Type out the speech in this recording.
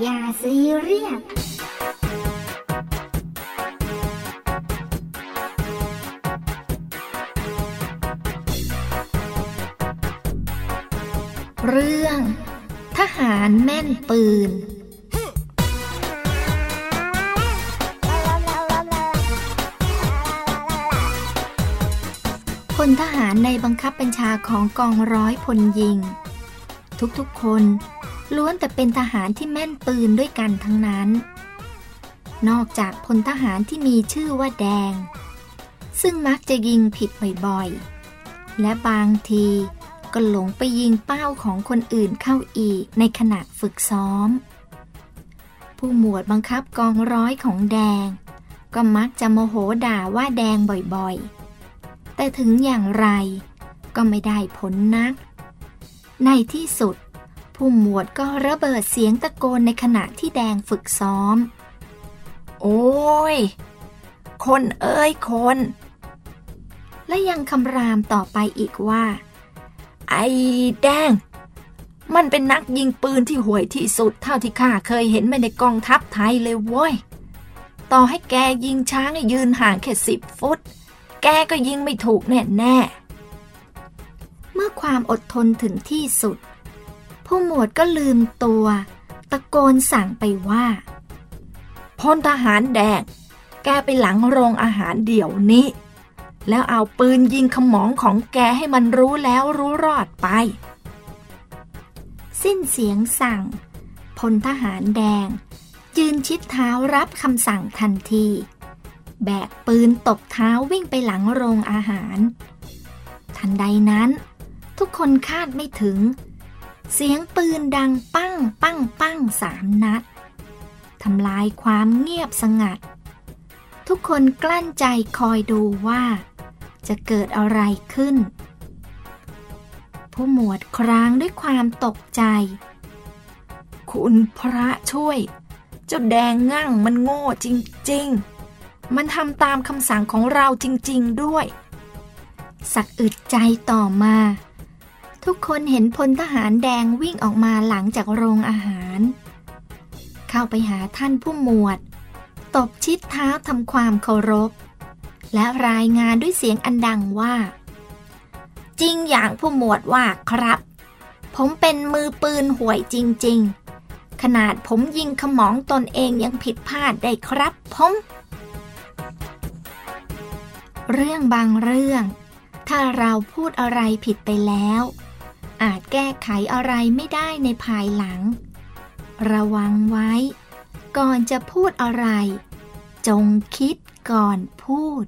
อย่าซีเรียสเรื่อง ทหารแม่นปืน พลทหารในบังคับบัญชาของกองร้อยพลยิง ทุกๆคน ล้วนแต่เป็นทหารที่แม่นปืนด้วยกันทั้งนั้น นอกจากพลทหารที่มีชื่อว่าแดง ซึ่งมักจะยิงผิดบ่อยๆ และบางทีก็หลงไปยิงเป้าของคนอื่นเข้าอีกในขณะฝึกซ้อม ผู้หมวดบังคับกองร้อยของแดง ก็มักจะโมโหด่าว่าแดงบ่อยๆ แต่ถึงอย่างไรก็ไม่ได้ผลนัก ในที่สุด ผู้หมวดก็ระเบิดเสียงตะโกนในขณะที่แดงฝึกซ้อม โอ้ย คนเอ้ยคน และยังคำรามต่อไปอีกว่า ไอ้แดง มันเป็นนักยิงปืนที่ห่วยที่สุดเท่าที่ข้าเคยเห็นมาในกองทัพไทยเลยเว้ย ต่อให้แกยิงช้างยืนห่างแค่สิบฟุต แกก็ยิงไม่ถูกแน่แน่เมื่อความอดทนถึงที่สุด ผู้หมวดก็ลืมตัว ตะโกนสั่งไปว่าพลทหารแดง แกไปหลังโรงอาหารเดี๋ยวนี้ แล้วเอาปืนยิงขมองของแกให้มันรู้แล้วรู้รอดไป สิ้นเสียงสั่งพลทหารแดง ยืนชิดเท้ารับคำสั่งทันที แบกปืนตบเท้าวิ่งไปหลังโรงอาหาร ทันใดนั้น ทุกคนคาดไม่ถึง เสียงปืนดังปั้งปั้งปั้งสามนัดทำลายความเงียบสงัด ทุกคนกลั้นใจคอยดูว่า จะเกิดอะไรขึ้น ผู้หมวดครางด้วยความตกใจ คุณพระช่วย เจ้าแดงงั่งมันโง่จริง ๆ มันทำตามคำสั่งของเราจริง ๆ ด้วย สักอึดใจต่อมา ทุกคนเห็นพลทหารแดงวิ่งออกมาหลังจากโรงอาหาร เข้าไปหาท่านผู้หมวด ตบชิดเท้าทำความเคารพ และรายงานด้วยเสียงอันดังว่า จริงอย่างผู้หมวดว่าครับ ผมเป็นมือปืนห่วยจริง ๆ ขนาดผมยิงขมองตนเองยังผิดพลาดได้ครับผมเรื่องบางเรื่อง ถ้าเราพูดอะไรผิดไปแล้ว ก้ไขอะไรไม่ได้ในภายหลัง ระวังไว้ ก่อนจะพูดอะไร จงคิดก่อนพูด